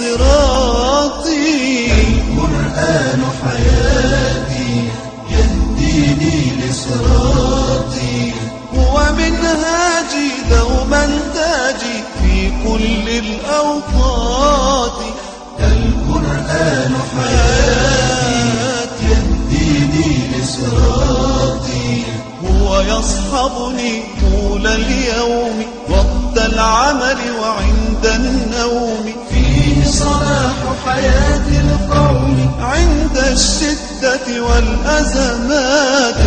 لصراطي القرآن حياتي يهديني لصراطي. هو منهاجي دوما تاجي في كل الأوقات. القرآن حياتي يهديني لصراطي. هو يصحبني طول اليوم وقت العمل وعند النوم حياة القوم عند الشدة والأزمات.